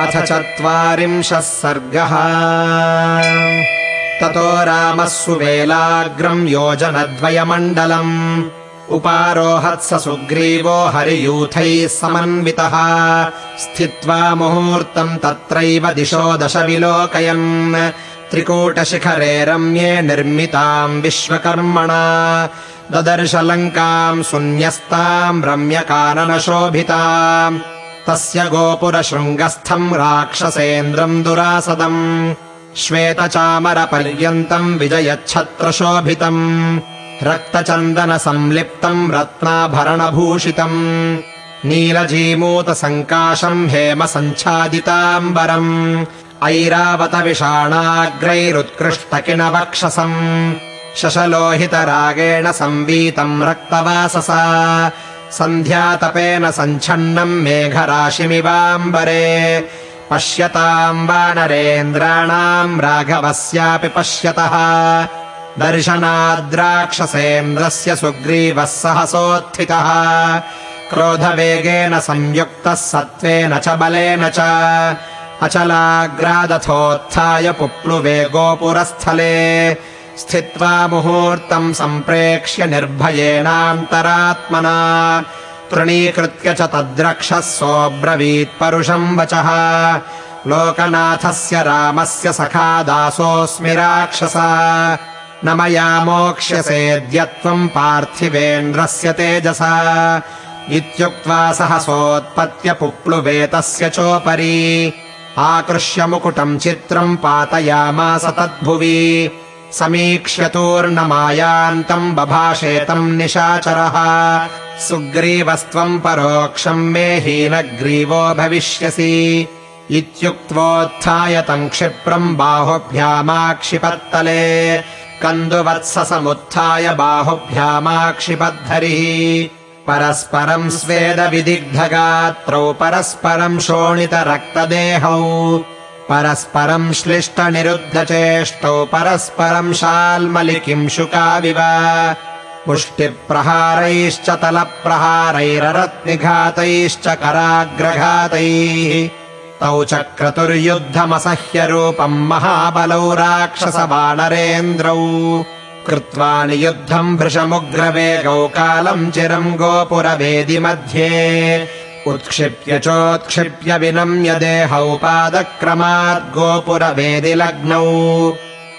अथ चत्वारिंशः सर्गः। ततो रामः सुवेलाग्रम् योजनद्वयमण्डलम्। उपारोहत्स सुग्रीवो हरियूथैः समन्वितः। स्थित्वा मुहूर्तम् तत्रैव दिशो दश विलोकयन् त्रिकूटशिखरे रम्ये निर्मिताम् विश्वकर्मणा। ददर्शलङ्काम् सुन्यस्ताम् रम्यकाननशोभिता तस्य गोपुरशृङ्गस्थम् राक्षसेन्द्रम् दुरासदम् श्वेतचामरपर्यन्तम् विजयच्छत्रशोभितम् रक्तचन्दनसंलिप्तम् रत्नाभरणभूषितम् नीलजीमूतसङ्काशम् हेमसञ्छादिताम्बरम् ऐरावतविषाणाग्रैरुत्कृष्टकिनवक्षसम् शशलोहितरागेण संवीतम् रक्तवाससा सन्ध्यातपेन सञ्छन्नम् मेघराशिमिवाम्बरे। पश्यताम् वानरेन्द्राणाम् राघवस्यापि पश्यतः। दर्शनाद्राक्षसेन्द्रस्य सुग्रीवः सहसोत्थितः। क्रोधवेगेन संयुक्तः सत्त्वेन च बलेन च। अचलाग्रादथोत्थाय पुप्लुवे गोपुरस्थले स्थित्वा मुहूर्तम् सम्प्रेक्ष्य निर्भयेनान्तरात्मना। तृणीकृत्य च तद्रक्षः सोऽब्रवीत् परुषम् वचः। लोकनाथस्य रामस्य सखा दासोऽस्मि राक्षस। न मया मोक्ष्यसेऽद्यत्वम् पार्थिवेन्द्रस्य तेजसा। इत्युक्त्वा सहसोत्पत्य पुप्लुवे तस्य चोपरि। आकृष्य मुकुटम् चित्रम् पातयामास तद्भुवि समीक्ष्य तूर्णमायान्तम् बभाषेतम् निशाचरः। सुग्रीवस्त्वम् परोक्षम् मे हीनग्रीवो भविष्यसि। इत्युक्त्वोत्थाय तम् क्षिप्रम् बाहुभ्यामाक्षिपत्तले। कन्दुवत्ससमुत्थाय बाहुभ्यामाक्षिपद्धरिः। परस्परम् स्वेदविदिग्धगात्रौ परस्परम् शोणितरक्तदेहौ परस्परम् श्लिष्टनिरुद्धचेष्टौ परस्परम् शाल्मलिकिंशुकाविव मुष्टिप्रहारैश्च तलप्रहारैररत्निघातैश्च कराग्रघातैः। तौ च क्रतुर्युद्धमसह्यरूपम् महाबलौ राक्षसवानरेन्द्रौ कृत्वा नियुद्धम् भृशमुग्रवेगौ कालम् चिरम् गोपुरवेदि मध्ये उत्क्षिप्य चोत्क्षिप्य विनम्य देहौ पादक्रमात् गोपुरवेदि लग्नौ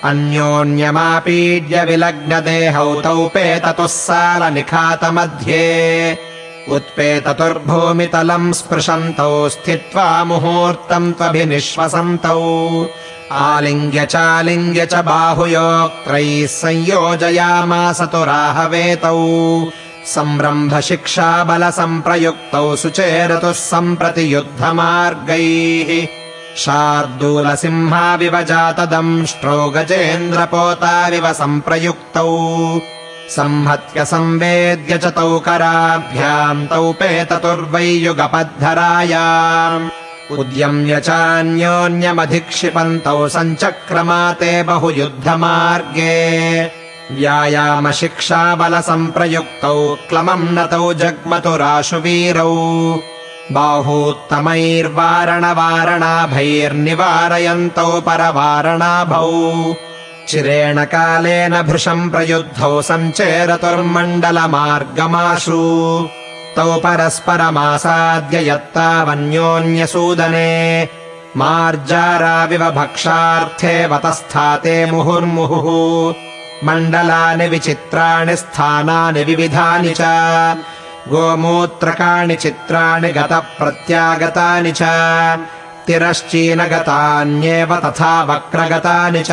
अन्योन्यमापीड्य विलग्नदेहौ तौ पेततुः सालनिखातमध्ये। उत्पेततुर्भूमितलम् स्पृशन्तौ स्थित्वा मुहूर्तम् त्वभिनिश्वसन्तौ। आलिङ्ग्य चालिङ्ग्य च बाहुयोक्त्रैः संयोजयामास तु राहवेतौ सम्रम्भशिक्षाबलसम्प्रयुक्तौ सुचेरतुः सम्प्रति युद्धमार्गैः शार्दूलसिंहाविव जातदंष्ट्रौ गजेन्द्रपोताविव सम्प्रयुक्तौ। संहत्य संवेद्य च तौ कराभ्याम् तौ पेततुर्वै युगपद्धरायाम् उद्यम्य चान्योन्यमधिक्षिपन्तौ सञ्चक्रमाते बहुयुद्धमार्गे व्यायामशिक्षाबलसम्प्रयुक्तौ क्लमम् नतौ जग्मतुराशुवीरौ बाहूत्तमैर्वारणवारणाभैर्निवारयन्तौ परवारणाभौ। चिरेण कालेन भृशम् प्रयुद्धौ सञ्चेरतुर्मण्डलमार्गमाशु। तौ परस्परमासाद्य यत्तावन्योन्यसूदने मार्जाराविव भक्षार्थे वतस्थाते मुहुर्मुहुः मण्डलानि विचित्राणि स्थानानि विविधानि च। गोमूत्रकाणि चित्राणि गतप्रत्यागतानि च। तिरश्चीनगतान्येव तथा वक्रगतानि च।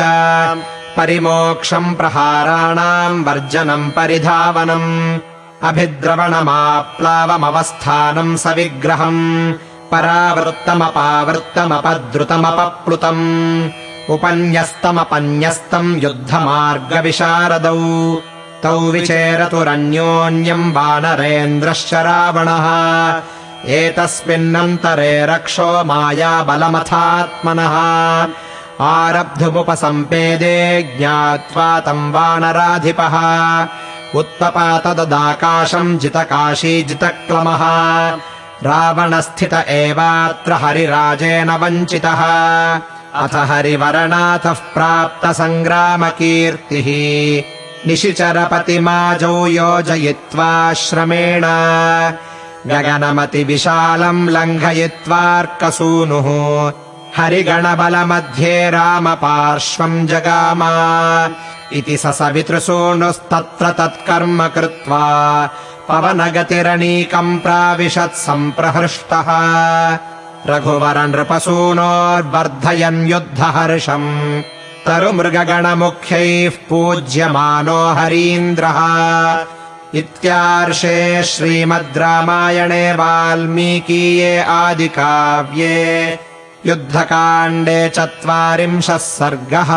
परिमोक्षम् प्रहाराणाम् वर्जनम् परिधावनम् अभिद्रवणमाप्लावमवस्थानम् सविग्रहम्। परावृत्तमपावृत्तमपद्रुतमपप्लुतम् उपन्यस्तमपन्यस्तम् युद्धमार्गविशारदौ। तौ विचेरतुरन्योन्यम् वानरेन्द्रश्च रावणः। एतस्मिन्नन्तरे रक्षो मायाबलमथात्मनः। आरब्धुमुपसम्पेदे ज्ञात्वा तम् वानराधिपः। उत्पपातददाकाशम् जितकाशी जितक्लमः। रावणस्थित एवात्र हरिराजेन वञ्चितः अथ हरिवरनाथः प्राप्तसङ्ग्रामकीर्तिः। निशिचरपतिमाजौ योजयित्वा श्रमेण गगनमतिविशालम् लङ्घयित्वार्कसूनुः। हरिगणबलमध्ये रामपार्श्वम् जगाम। इति स सवितृसूनुस्तत्र तत्कर्म कृत्वा पवनगतिरनीकम् प्राविशत् सम्प्रहृष्टः रघुवर नृपसूनोर्वर्धयन् युद्धहर्षम्। तरुमृगगणमुख्यैः पूज्यमानो हरीन्द्रः। इत्यार्षे श्रीमद् रामायणे वाल्मीकीये आदिकाव्ये। युद्धकाण्डे चत्वारिंशः सर्गः